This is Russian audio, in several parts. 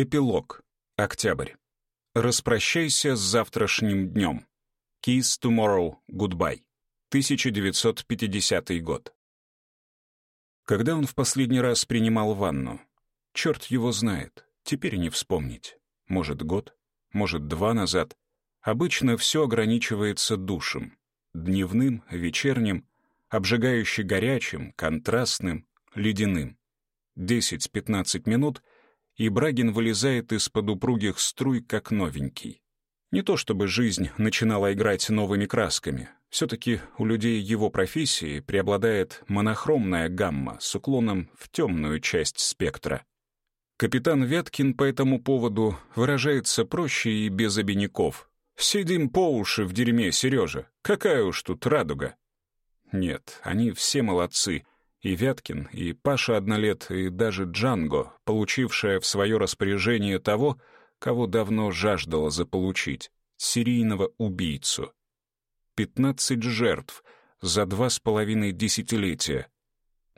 Эпилог. Октябрь. Распрощайся с завтрашним днем. Kiss tomorrow, goodbye. 1950 год. Когда он в последний раз принимал ванну? Черт его знает, теперь не вспомнить. Может, год, может, два назад. Обычно все ограничивается душем. Дневным, вечерним, обжигающе горячим, контрастным, ледяным. 10-15 минут — и Брагин вылезает из-под упругих струй, как новенький. Не то чтобы жизнь начинала играть новыми красками. Все-таки у людей его профессии преобладает монохромная гамма с уклоном в темную часть спектра. Капитан Вяткин по этому поводу выражается проще и без обиняков. «Сидим по уши в дерьме, Сережа. Какая уж тут радуга!» Нет, они все молодцы — и Вяткин, и Паша Однолет, и даже Джанго, получившая в свое распоряжение того, кого давно жаждала заполучить — серийного убийцу. Пятнадцать жертв за два с половиной десятилетия.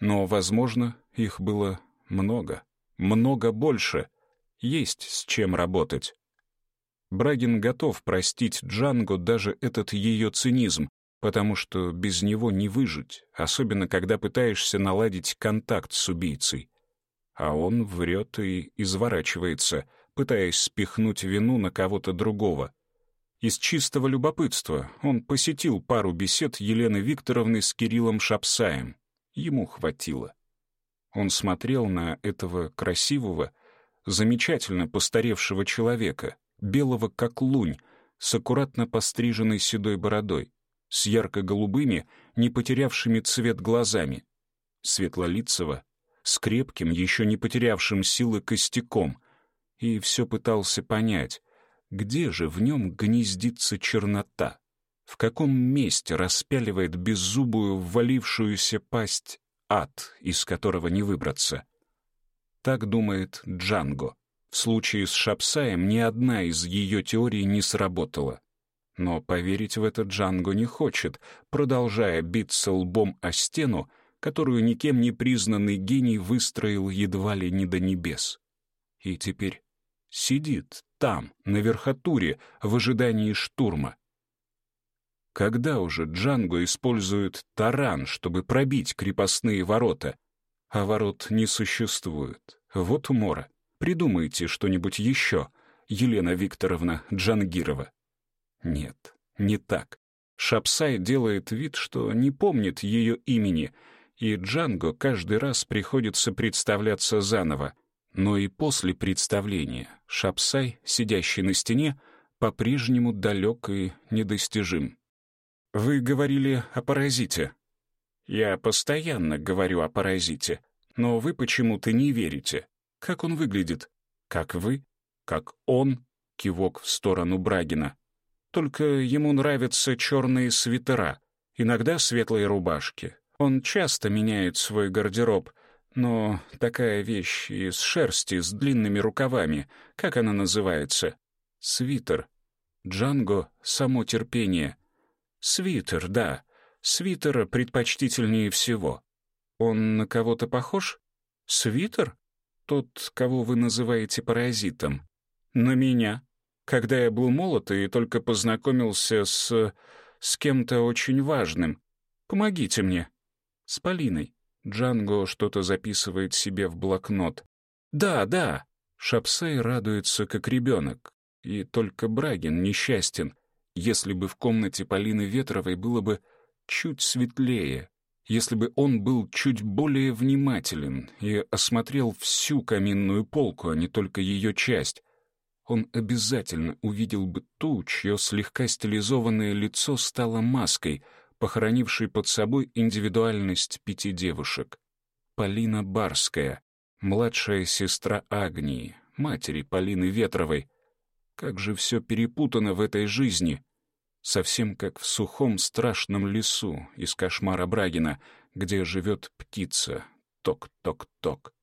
Но, возможно, их было много, много больше. Есть с чем работать. Брагин готов простить Джанго даже этот ее цинизм, потому что без него не выжить, особенно когда пытаешься наладить контакт с убийцей. А он врет и изворачивается, пытаясь спихнуть вину на кого-то другого. Из чистого любопытства он посетил пару бесед Елены Викторовны с Кириллом Шапсаем. Ему хватило. Он смотрел на этого красивого, замечательно постаревшего человека, белого как лунь, с аккуратно постриженной седой бородой с ярко-голубыми, не потерявшими цвет глазами, светлолицего, с крепким, еще не потерявшим силы костяком, и все пытался понять, где же в нем гнездится чернота, в каком месте распяливает беззубую ввалившуюся пасть ад, из которого не выбраться. Так думает Джанго. В случае с Шапсаем ни одна из ее теорий не сработала. Но поверить в это Джанго не хочет, продолжая биться лбом о стену, которую никем не признанный гений выстроил едва ли не до небес. И теперь сидит там, на верхотуре, в ожидании штурма. Когда уже Джанго использует таран, чтобы пробить крепостные ворота? А ворот не существует. Вот умора. Придумайте что-нибудь еще, Елена Викторовна Джангирова. Нет, не так. Шапсай делает вид, что не помнит ее имени, и Джанго каждый раз приходится представляться заново. Но и после представления Шапсай, сидящий на стене, по-прежнему далек и недостижим. «Вы говорили о паразите». «Я постоянно говорю о паразите, но вы почему-то не верите. Как он выглядит? Как вы? Как он?» Кивок в сторону Брагина. Только ему нравятся черные свитера, иногда светлые рубашки. Он часто меняет свой гардероб, но такая вещь из шерсти с длинными рукавами, как она называется? Свитер. Джанго — само терпение. Свитер, да. Свитер предпочтительнее всего. Он на кого-то похож? Свитер? Тот, кого вы называете паразитом. На меня когда я был молод и только познакомился с... с кем-то очень важным. Помогите мне». «С Полиной». Джанго что-то записывает себе в блокнот. «Да, да». Шапсей радуется, как ребенок. И только Брагин несчастен. Если бы в комнате Полины Ветровой было бы чуть светлее, если бы он был чуть более внимателен и осмотрел всю каминную полку, а не только ее часть, он обязательно увидел бы ту, чье слегка стилизованное лицо стало маской, похоронившей под собой индивидуальность пяти девушек. Полина Барская, младшая сестра Агнии, матери Полины Ветровой. Как же все перепутано в этой жизни! Совсем как в сухом страшном лесу из кошмара Брагина, где живет птица. Ток-ток-ток.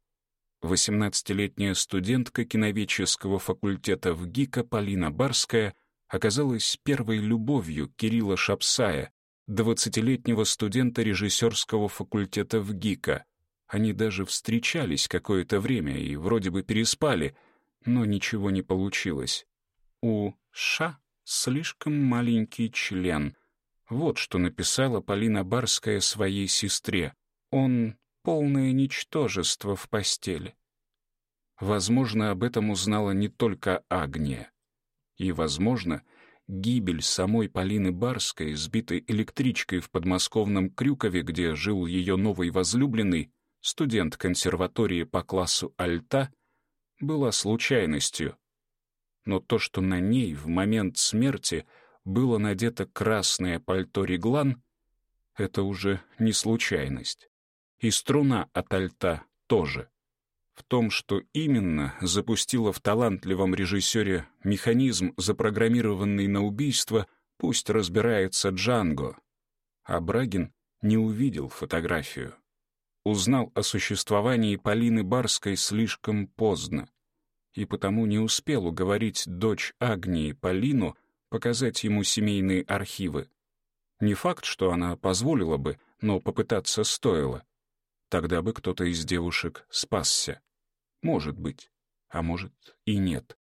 18-летняя студентка киноведческого факультета в ГИКа Полина Барская оказалась первой любовью Кирилла Шапсая, 20-летнего студента режиссерского факультета в ГИКа. Они даже встречались какое-то время и вроде бы переспали, но ничего не получилось. У Ша слишком маленький член. Вот что написала Полина Барская своей сестре. Он — полное ничтожество в постели. Возможно, об этом узнала не только Агния. И, возможно, гибель самой Полины Барской, сбитой электричкой в подмосковном Крюкове, где жил ее новый возлюбленный, студент консерватории по классу альта, была случайностью. Но то, что на ней в момент смерти было надето красное пальто реглан, это уже не случайность. И струна от альта тоже. В том, что именно запустила в талантливом режиссере механизм, запрограммированный на убийство, пусть разбирается Джанго. А Брагин не увидел фотографию. Узнал о существовании Полины Барской слишком поздно и потому не успел уговорить дочь Агнии Полину показать ему семейные архивы. Не факт, что она позволила бы, но попытаться стоило. Тогда бы кто-то из девушек спасся. Может быть, а может и нет.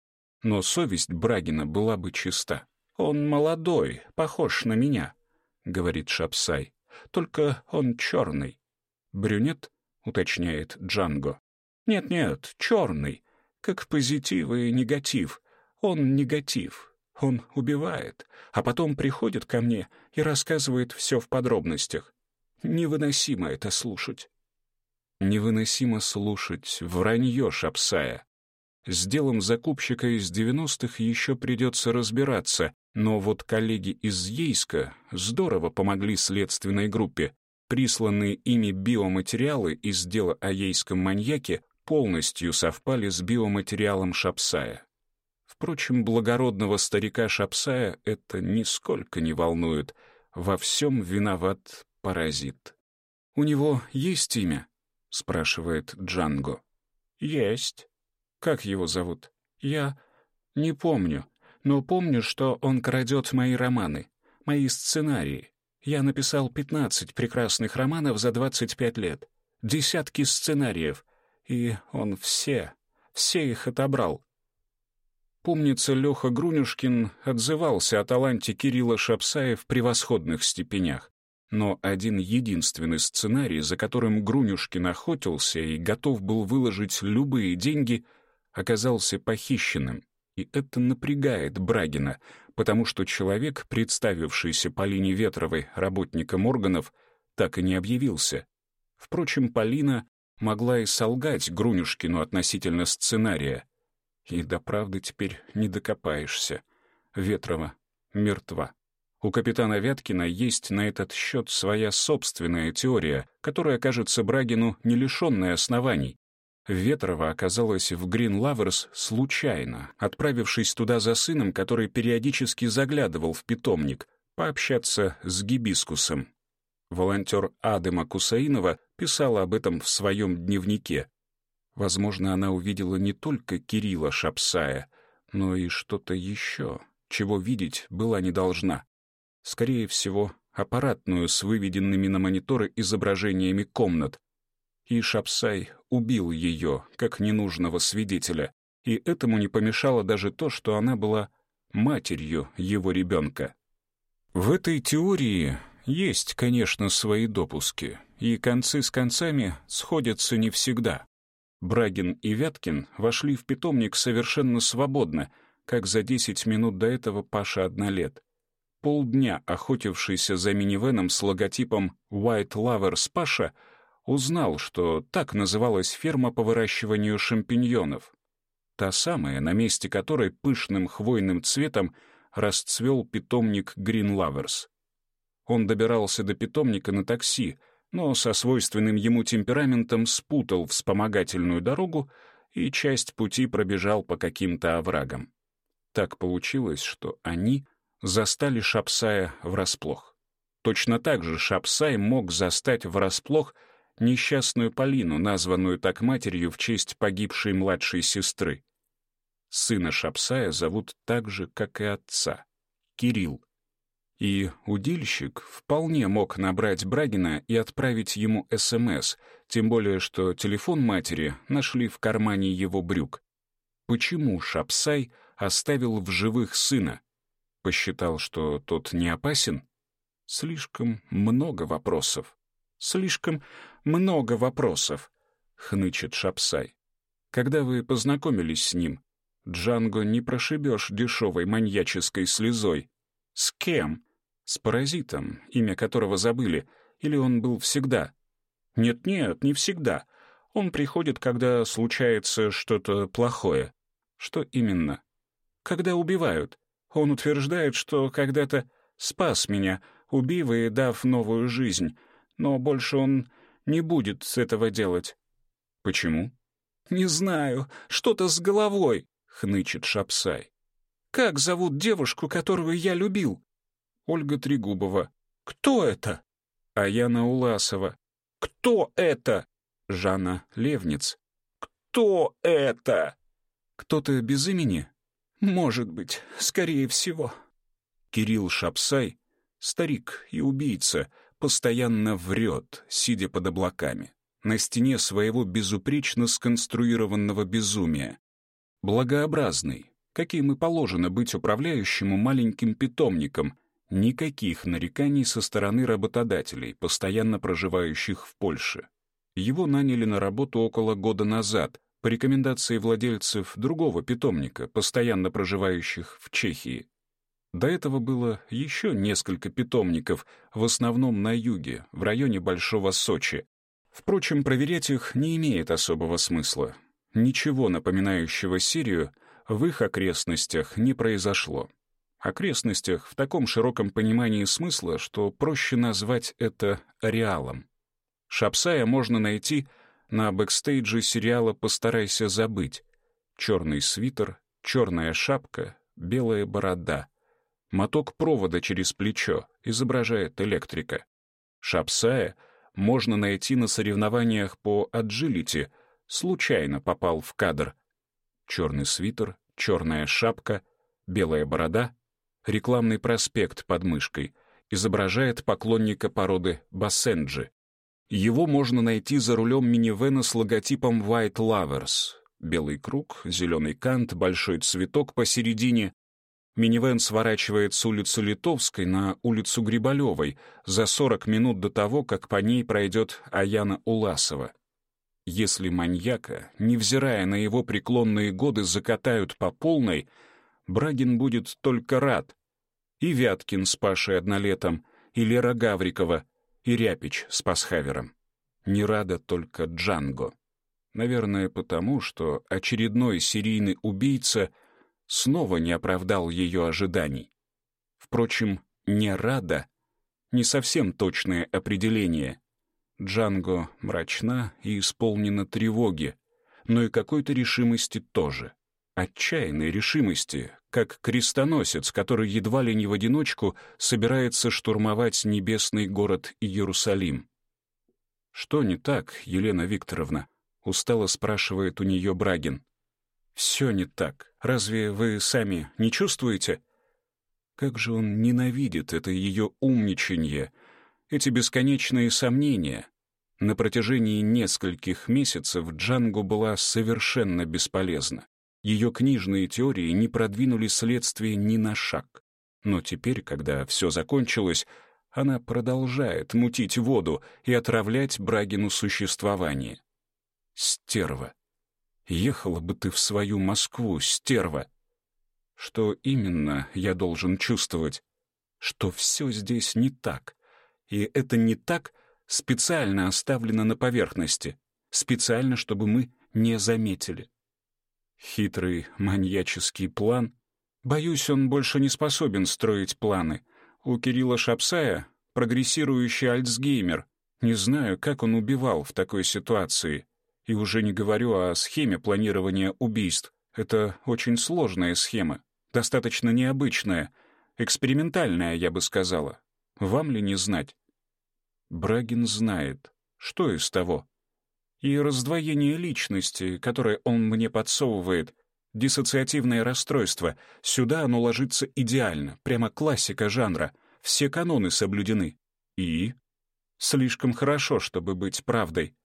Но совесть Брагина была бы чиста. «Он молодой, похож на меня», — говорит Шапсай. «Только он черный». «Брюнет?» — уточняет Джанго. «Нет-нет, черный, как позитив и негатив. Он негатив, он убивает, а потом приходит ко мне и рассказывает все в подробностях. Невыносимо это слушать». Невыносимо слушать вранье Шапсая. С делом закупщика из 90-х еще придется разбираться, но вот коллеги из Ейска здорово помогли следственной группе. Присланные ими биоматериалы из дела о ейском маньяке полностью совпали с биоматериалом Шапсая. Впрочем, благородного старика Шапсая это нисколько не волнует. Во всем виноват паразит. «У него есть имя?» — спрашивает Джанго. «Есть». «Как его зовут?» «Я не помню, но помню, что он крадет мои романы, мои сценарии. Я написал 15 прекрасных романов за 25 лет, десятки сценариев, и он все, все их отобрал. Помнится, Леха Грунюшкин отзывался о таланте Кирилла Шапсая в превосходных степенях. Но один единственный сценарий, за которым Грунюшкин охотился и готов был выложить любые деньги, оказался похищенным. И это напрягает Брагина, потому что человек, представившийся Полине Ветровой работником органов, так и не объявился. Впрочем, Полина могла и солгать Грунюшкину относительно сценария. И до правды теперь не докопаешься. Ветрова мертва. У капитана Вяткина есть на этот счет своя собственная теория, которая кажется Брагину не лишенной оснований. Ветрова оказалась в Грин Лаверс случайно, отправившись туда за сыном, который периодически заглядывал в питомник, пообщаться с гибискусом. Волонтер Адема Кусаинова писала об этом в своем дневнике. Возможно, она увидела не только Кирилла Шапсая, но и что-то еще, чего видеть была не должна. Скорее всего, аппаратную с выведенными на мониторы изображениями комнат. И Шапсай убил ее, как ненужного свидетеля, и этому не помешало даже то, что она была матерью его ребенка. В этой теории есть, конечно, свои допуски, и концы с концами сходятся не всегда. Брагин и Вяткин вошли в питомник совершенно свободно, как за 10 минут до этого Паша однолет. Полдня охотившийся за минивеном с логотипом «White Lovers Паша» узнал, что так называлась ферма по выращиванию шампиньонов. Та самая, на месте которой пышным хвойным цветом расцвел питомник Green Lovers. Он добирался до питомника на такси, но со свойственным ему темпераментом спутал вспомогательную дорогу и часть пути пробежал по каким-то оврагам. Так получилось, что они застали Шапсая врасплох. Точно так же Шапсай мог застать врасплох несчастную Полину, названную так матерью в честь погибшей младшей сестры. Сына Шапсая зовут так же, как и отца — Кирилл. И удильщик вполне мог набрать Брагина и отправить ему СМС, тем более что телефон матери нашли в кармане его брюк. Почему Шапсай оставил в живых сына? Посчитал, что тот не опасен? Слишком много вопросов. Слишком много вопросов, хнычет Шапсай. Когда вы познакомились с ним, Джанго не прошибешь дешевой маньяческой слезой. С кем? С паразитом, имя которого забыли, или он был всегда? Нет-нет, не всегда. Он приходит, когда случается что-то плохое. Что именно? Когда убивают. Он утверждает, что когда-то спас меня, убив и дав новую жизнь, но больше он не будет с этого делать. Почему? Не знаю, что-то с головой, хнычет Шапсай. Как зовут девушку, которую я любил? Ольга Трегубова. Кто это? Аяна Уласова. Кто это? Жанна Левниц. Кто это? Кто-то без имени? Может быть, скорее всего. Кирилл Шапсай, старик и убийца, постоянно врет, сидя под облаками, на стене своего безупречно сконструированного безумия. Благообразный, каким и положено быть управляющему маленьким питомником, никаких нареканий со стороны работодателей, постоянно проживающих в Польше. Его наняли на работу около года назад, по рекомендации владельцев другого питомника, постоянно проживающих в Чехии. До этого было еще несколько питомников, в основном на юге, в районе Большого Сочи. Впрочем, проверять их не имеет особого смысла. Ничего напоминающего Сирию в их окрестностях не произошло. Окрестностях в таком широком понимании смысла, что проще назвать это реалом. Шапсая можно найти на бэкстейдже сериала «Постарайся забыть». Черный свитер, черная шапка, белая борода. Моток провода через плечо изображает электрика. Шапсая можно найти на соревнованиях по аджилити, случайно попал в кадр. Черный свитер, черная шапка, белая борода, рекламный проспект под мышкой изображает поклонника породы Бассенджи. Его можно найти за рулем минивэна с логотипом White Lovers. Белый круг, зеленый кант, большой цветок посередине. Минивэн сворачивает с улицы Литовской на улицу Грибалевой за 40 минут до того, как по ней пройдет Аяна Уласова. Если маньяка, невзирая на его преклонные годы, закатают по полной, Брагин будет только рад. И Вяткин с Пашей Однолетом, и Лера Гаврикова — и Ряпич с Пасхавером. Не рада только Джанго. Наверное, потому, что очередной серийный убийца снова не оправдал ее ожиданий. Впрочем, не рада — не совсем точное определение. Джанго мрачна и исполнена тревоги, но и какой-то решимости тоже. Отчаянной решимости, как крестоносец, который едва ли не в одиночку собирается штурмовать небесный город Иерусалим. «Что не так, Елена Викторовна?» — устало спрашивает у нее Брагин. «Все не так. Разве вы сами не чувствуете?» Как же он ненавидит это ее умничанье, эти бесконечные сомнения. На протяжении нескольких месяцев Джангу была совершенно бесполезна. Ее книжные теории не продвинули следствие ни на шаг. Но теперь, когда все закончилось, она продолжает мутить воду и отравлять Брагину существование. Стерва. Ехала бы ты в свою Москву, стерва. Что именно я должен чувствовать? Что все здесь не так. И это не так специально оставлено на поверхности. Специально, чтобы мы не заметили. Хитрый маньяческий план. Боюсь, он больше не способен строить планы. У Кирилла Шапсая прогрессирующий Альцгеймер. Не знаю, как он убивал в такой ситуации. И уже не говорю о схеме планирования убийств. Это очень сложная схема, достаточно необычная, экспериментальная, я бы сказала. Вам ли не знать? Брагин знает. Что из того? И раздвоение личности, которое он мне подсовывает, диссоциативное расстройство. Сюда оно ложится идеально, прямо классика жанра. Все каноны соблюдены. И? Слишком хорошо, чтобы быть правдой.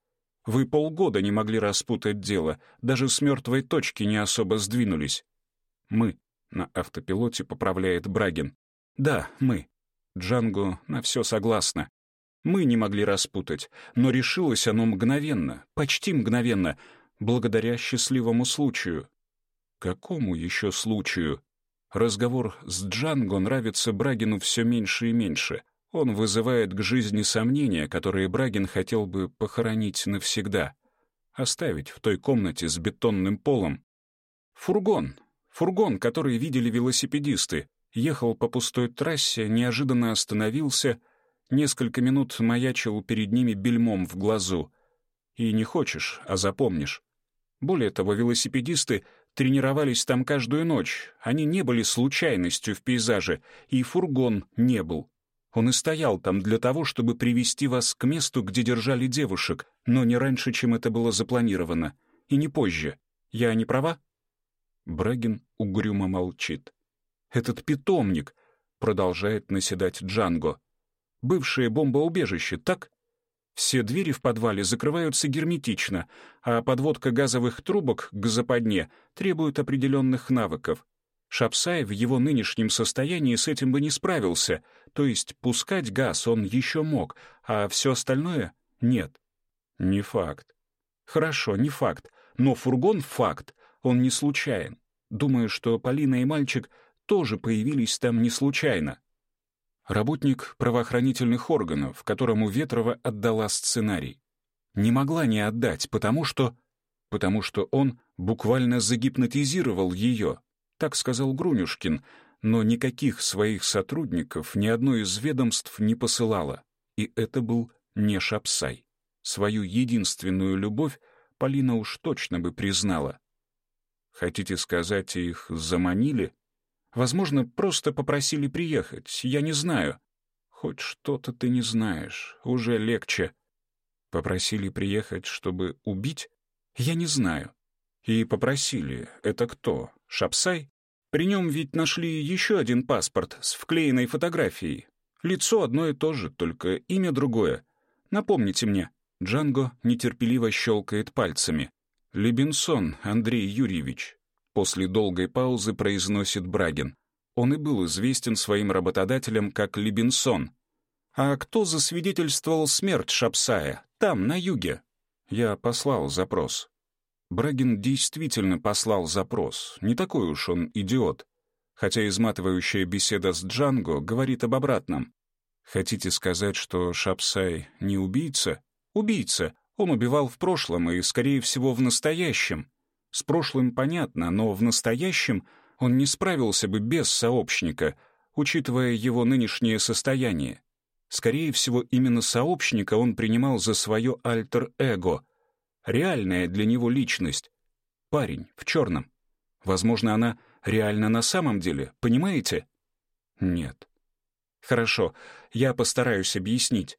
Вы полгода не могли распутать дело, даже с мертвой точки не особо сдвинулись. Мы. На автопилоте поправляет Брагин. Да, мы. Джанго на все согласна. Мы не могли распутать, но решилось оно мгновенно, почти мгновенно, благодаря счастливому случаю. Какому еще случаю? Разговор с Джанго нравится Брагину все меньше и меньше. Он вызывает к жизни сомнения, которые Брагин хотел бы похоронить навсегда. Оставить в той комнате с бетонным полом. Фургон. Фургон, который видели велосипедисты. Ехал по пустой трассе, неожиданно остановился, несколько минут маячил перед ними бельмом в глазу. И не хочешь, а запомнишь. Более того, велосипедисты тренировались там каждую ночь. Они не были случайностью в пейзаже, и фургон не был. Он и стоял там для того, чтобы привести вас к месту, где держали девушек, но не раньше, чем это было запланировано. И не позже. Я не права?» Брагин угрюмо молчит. «Этот питомник», — продолжает наседать Джанго. «Бывшее бомбоубежище, так? Все двери в подвале закрываются герметично, а подводка газовых трубок к западне требует определенных навыков. Шапсай в его нынешнем состоянии с этим бы не справился, то есть пускать газ он еще мог, а все остальное — нет. Не факт. Хорошо, не факт, но фургон — факт, он не случайен. Думаю, что Полина и мальчик тоже появились там не случайно. Работник правоохранительных органов, которому Ветрова отдала сценарий. Не могла не отдать, потому что... Потому что он буквально загипнотизировал ее, так сказал Грунюшкин, но никаких своих сотрудников ни одно из ведомств не посылала. И это был не Шапсай. Свою единственную любовь Полина уж точно бы признала. Хотите сказать, их заманили? Возможно, просто попросили приехать, я не знаю. Хоть что-то ты не знаешь, уже легче. Попросили приехать, чтобы убить? Я не знаю. И попросили. Это кто? Шапсай? При нем ведь нашли еще один паспорт с вклеенной фотографией. Лицо одно и то же, только имя другое. Напомните мне. Джанго нетерпеливо щелкает пальцами. Лебенсон Андрей Юрьевич. После долгой паузы произносит Брагин. Он и был известен своим работодателям как Лебенсон. «А кто засвидетельствовал смерть Шапсая? Там, на юге?» Я послал запрос. Брагин действительно послал запрос. Не такой уж он идиот. Хотя изматывающая беседа с Джанго говорит об обратном. Хотите сказать, что Шапсай не убийца? Убийца. Он убивал в прошлом и, скорее всего, в настоящем. С прошлым понятно, но в настоящем он не справился бы без сообщника, учитывая его нынешнее состояние. Скорее всего, именно сообщника он принимал за свое альтер-эго, реальная для него личность. Парень в черном. Возможно, она реально на самом деле, понимаете? Нет. Хорошо, я постараюсь объяснить.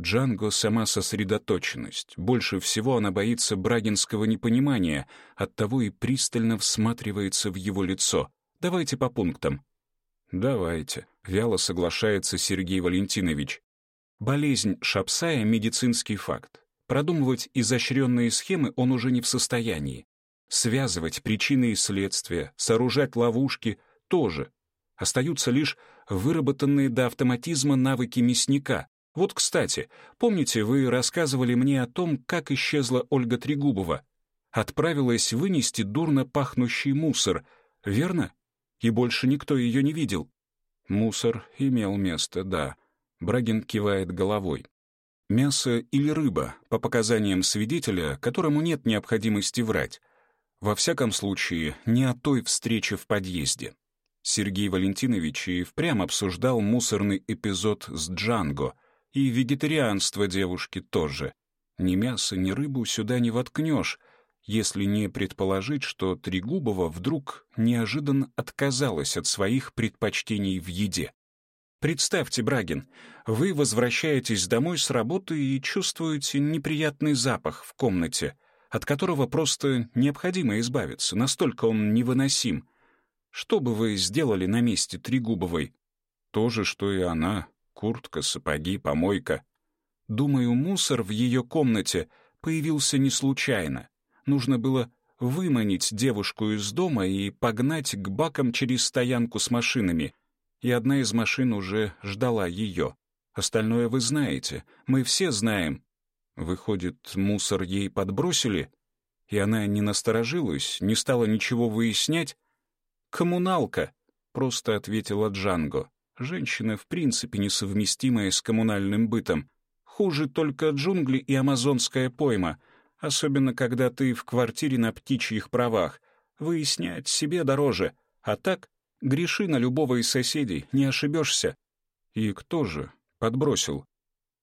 Джанго — сама сосредоточенность. Больше всего она боится брагинского непонимания, оттого и пристально всматривается в его лицо. Давайте по пунктам. «Давайте», — вяло соглашается Сергей Валентинович. Болезнь Шапсая — медицинский факт. Продумывать изощренные схемы он уже не в состоянии. Связывать причины и следствия, сооружать ловушки — тоже. Остаются лишь выработанные до автоматизма навыки мясника, вот, кстати, помните, вы рассказывали мне о том, как исчезла Ольга Трегубова? Отправилась вынести дурно пахнущий мусор, верно? И больше никто ее не видел. Мусор имел место, да. Брагин кивает головой. Мясо или рыба, по показаниям свидетеля, которому нет необходимости врать. Во всяком случае, не о той встрече в подъезде. Сергей Валентинович и впрямь обсуждал мусорный эпизод с Джанго — и вегетарианство девушки тоже. Ни мясо, ни рыбу сюда не воткнешь, если не предположить, что Трегубова вдруг неожиданно отказалась от своих предпочтений в еде. Представьте, Брагин, вы возвращаетесь домой с работы и чувствуете неприятный запах в комнате, от которого просто необходимо избавиться, настолько он невыносим. Что бы вы сделали на месте Трегубовой? То же, что и она, Куртка, сапоги, помойка. Думаю, мусор в ее комнате появился не случайно. Нужно было выманить девушку из дома и погнать к бакам через стоянку с машинами. И одна из машин уже ждала ее. Остальное вы знаете. Мы все знаем. Выходит, мусор ей подбросили? И она не насторожилась, не стала ничего выяснять? «Коммуналка», — просто ответила Джанго. Женщина в принципе несовместимая с коммунальным бытом. Хуже только джунгли и амазонская пойма, особенно когда ты в квартире на птичьих правах. Выяснять себе дороже, а так греши на любого из соседей, не ошибешься. И кто же подбросил?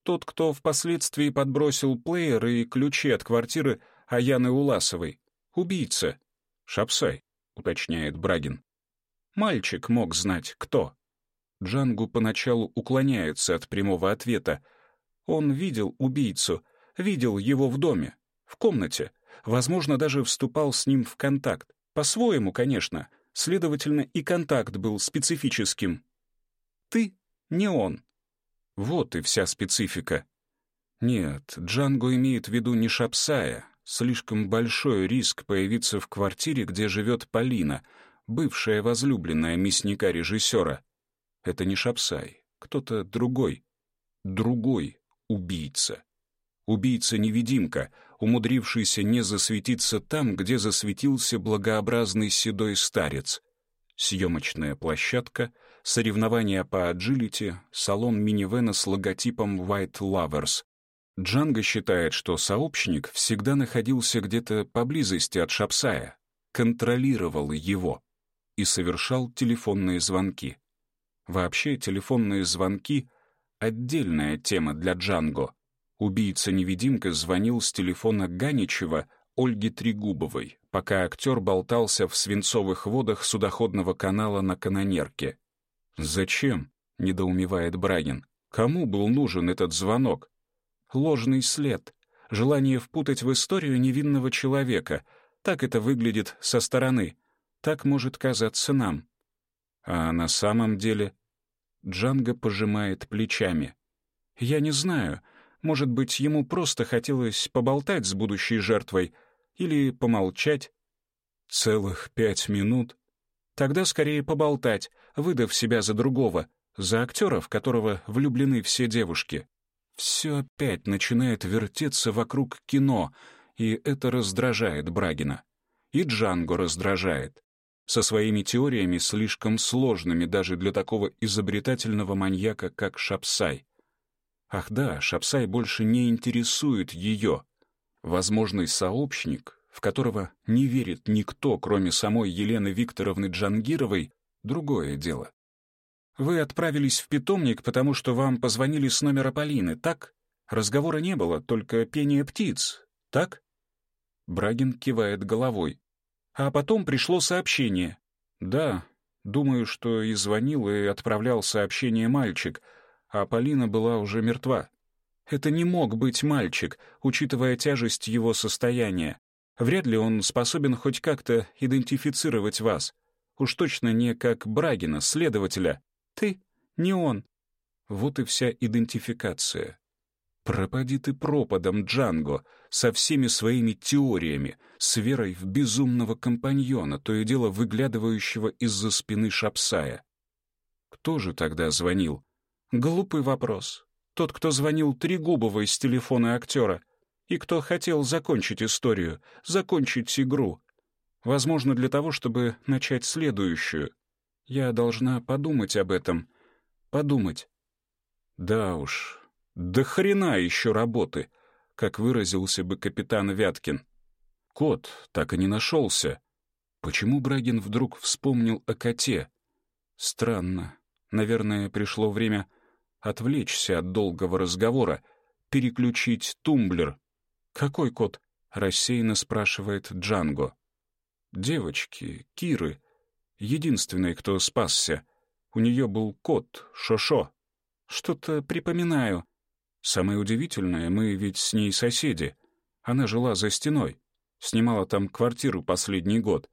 Тот, кто впоследствии подбросил плеер и ключи от квартиры Аяны Уласовой. Убийца. Шапсай, уточняет Брагин. Мальчик мог знать, кто. Джангу поначалу уклоняется от прямого ответа. Он видел убийцу, видел его в доме, в комнате, возможно, даже вступал с ним в контакт. По-своему, конечно, следовательно, и контакт был специфическим. Ты не он. Вот и вся специфика. Нет, Джанго имеет в виду не Шапсая. Слишком большой риск появиться в квартире, где живет Полина, бывшая возлюбленная мясника-режиссера. Это не Шапсай, кто-то другой. Другой убийца. Убийца-невидимка, умудрившийся не засветиться там, где засветился благообразный седой старец. Съемочная площадка, соревнования по аджилити, салон минивэна с логотипом White Lovers. Джанго считает, что сообщник всегда находился где-то поблизости от Шапсая, контролировал его и совершал телефонные звонки. Вообще, телефонные звонки — отдельная тема для Джанго. Убийца-невидимка звонил с телефона Ганичева Ольги Трегубовой, пока актер болтался в свинцовых водах судоходного канала на канонерке. «Зачем?» — недоумевает Брагин. «Кому был нужен этот звонок?» «Ложный след. Желание впутать в историю невинного человека. Так это выглядит со стороны. Так может казаться нам. А на самом деле... Джанго пожимает плечами. «Я не знаю. Может быть, ему просто хотелось поболтать с будущей жертвой или помолчать?» «Целых пять минут?» «Тогда скорее поболтать, выдав себя за другого, за актера, в которого влюблены все девушки. Все опять начинает вертеться вокруг кино, и это раздражает Брагина. И Джанго раздражает со своими теориями, слишком сложными даже для такого изобретательного маньяка, как Шапсай. Ах да, Шапсай больше не интересует ее. Возможный сообщник, в которого не верит никто, кроме самой Елены Викторовны Джангировой, другое дело. Вы отправились в питомник, потому что вам позвонили с номера Полины, так? Разговора не было, только пение птиц, так? Брагин кивает головой. А потом пришло сообщение. Да, думаю, что и звонил, и отправлял сообщение мальчик, а Полина была уже мертва. Это не мог быть мальчик, учитывая тяжесть его состояния. Вряд ли он способен хоть как-то идентифицировать вас. Уж точно не как Брагина, следователя. Ты, не он. Вот и вся идентификация. Пропади ты пропадом, Джанго, со всеми своими теориями, с верой в безумного компаньона, то и дело выглядывающего из-за спины Шапсая. Кто же тогда звонил? Глупый вопрос. Тот, кто звонил Трегубовой с телефона актера, и кто хотел закончить историю, закончить игру. Возможно, для того, чтобы начать следующую. Я должна подумать об этом. Подумать. Да уж, до хрена еще работы, как выразился бы капитан Вяткин. Кот так и не нашелся. Почему Брагин вдруг вспомнил о коте? Странно. Наверное, пришло время отвлечься от долгого разговора, переключить тумблер. «Какой кот?» — рассеянно спрашивает Джанго. «Девочки, Киры. Единственной, кто спасся. У нее был кот, Шошо. Что-то припоминаю. Самое удивительное, мы ведь с ней соседи. Она жила за стеной, снимала там квартиру последний год.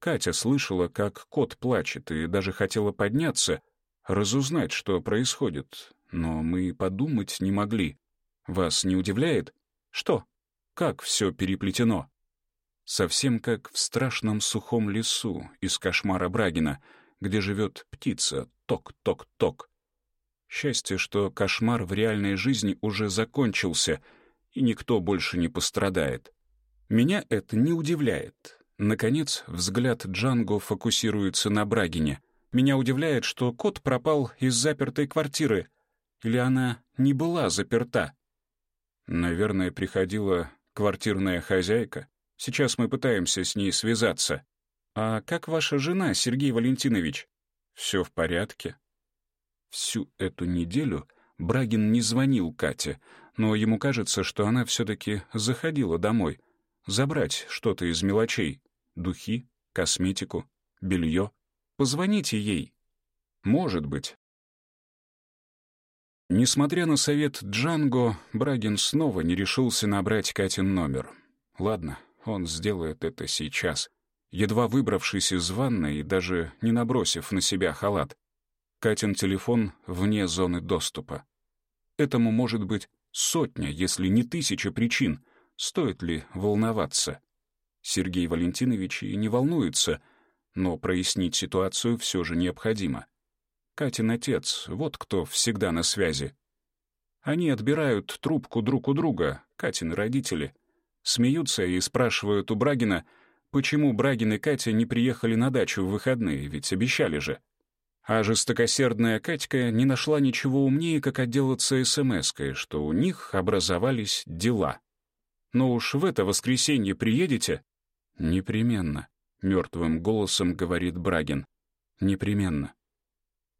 Катя слышала, как кот плачет, и даже хотела подняться, разузнать, что происходит. Но мы подумать не могли. Вас не удивляет? Что? как все переплетено. Совсем как в страшном сухом лесу из кошмара Брагина, где живет птица ток-ток-ток. Счастье, что кошмар в реальной жизни уже закончился, и никто больше не пострадает. Меня это не удивляет. Наконец, взгляд Джанго фокусируется на Брагине. Меня удивляет, что кот пропал из запертой квартиры. Или она не была заперта? Наверное, приходила квартирная хозяйка. Сейчас мы пытаемся с ней связаться. А как ваша жена, Сергей Валентинович? Все в порядке. Всю эту неделю Брагин не звонил Кате, но ему кажется, что она все-таки заходила домой, забрать что-то из мелочей духи, косметику, белье. Позвоните ей. Может быть. Несмотря на совет Джанго, Брагин снова не решился набрать Катин номер. Ладно, он сделает это сейчас. Едва выбравшись из ванной и даже не набросив на себя халат. Катин телефон вне зоны доступа. Этому может быть сотня, если не тысяча причин. Стоит ли волноваться? Сергей Валентинович и не волнуется, но прояснить ситуацию все же необходимо. Катин отец, вот кто всегда на связи. Они отбирают трубку друг у друга, Катины родители. Смеются и спрашивают у Брагина, почему Брагин и Катя не приехали на дачу в выходные, ведь обещали же. А жестокосердная Катька не нашла ничего умнее, как отделаться смс-кой, что у них образовались дела. Но уж в это воскресенье приедете? «Непременно», — мертвым голосом говорит Брагин. «Непременно».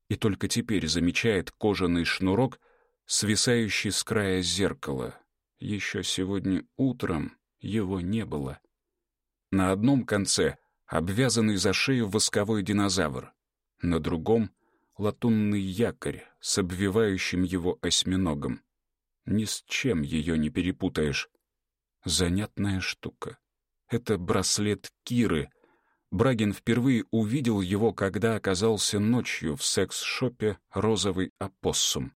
И только теперь замечает кожаный шнурок, свисающий с края зеркала. Еще сегодня утром его не было. На одном конце обвязанный за шею восковой динозавр, на другом — латунный якорь с обвивающим его осьминогом. Ни с чем ее не перепутаешь. Занятная штука. Это браслет Киры. Брагин впервые увидел его, когда оказался ночью в секс-шопе «Розовый опоссум».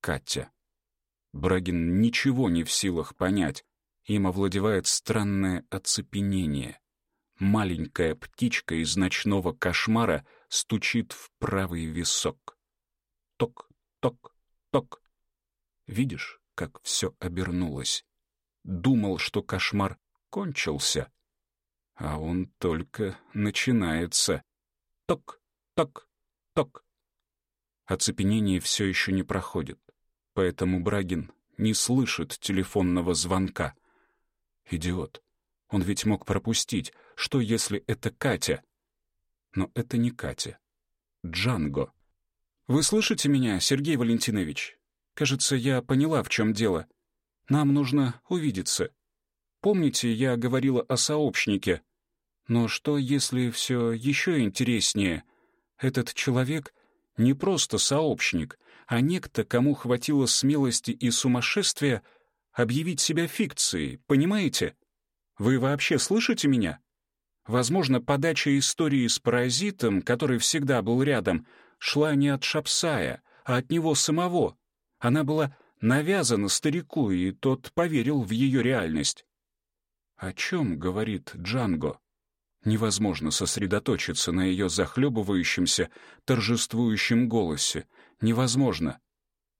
Катя. Брагин ничего не в силах понять. Им овладевает странное оцепенение. Маленькая птичка из ночного кошмара стучит в правый висок. Ток, ток, ток. Видишь, как все обернулось? Думал, что кошмар кончился. А он только начинается. Ток, ток, ток. Оцепенение все еще не проходит, поэтому Брагин не слышит телефонного звонка. Идиот. Он ведь мог пропустить. Что, если это Катя? Но это не Катя. Джанго. «Вы слышите меня, Сергей Валентинович? Кажется, я поняла, в чем дело. Нам нужно увидеться. Помните, я говорила о сообщнике? Но что, если все еще интереснее? Этот человек не просто сообщник, а некто, кому хватило смелости и сумасшествия объявить себя фикцией, понимаете? Вы вообще слышите меня? Возможно, подача истории с паразитом, который всегда был рядом, шла не от Шапсая, а от него самого. Она была навязана старику, и тот поверил в ее реальность. О чем говорит Джанго? Невозможно сосредоточиться на ее захлебывающемся, торжествующем голосе. Невозможно.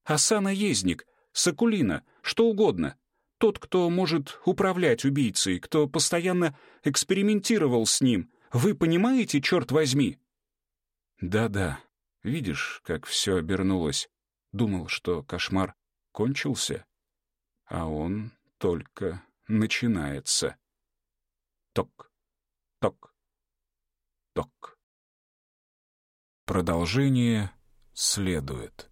Асана-ездник, Сакулина, что угодно. Тот, кто может управлять убийцей, кто постоянно экспериментировал с ним. Вы понимаете, черт возьми? Да-да. Видишь, как все обернулось. Думал, что кошмар кончился, а он только начинается. Ток, ток, ток. Продолжение следует.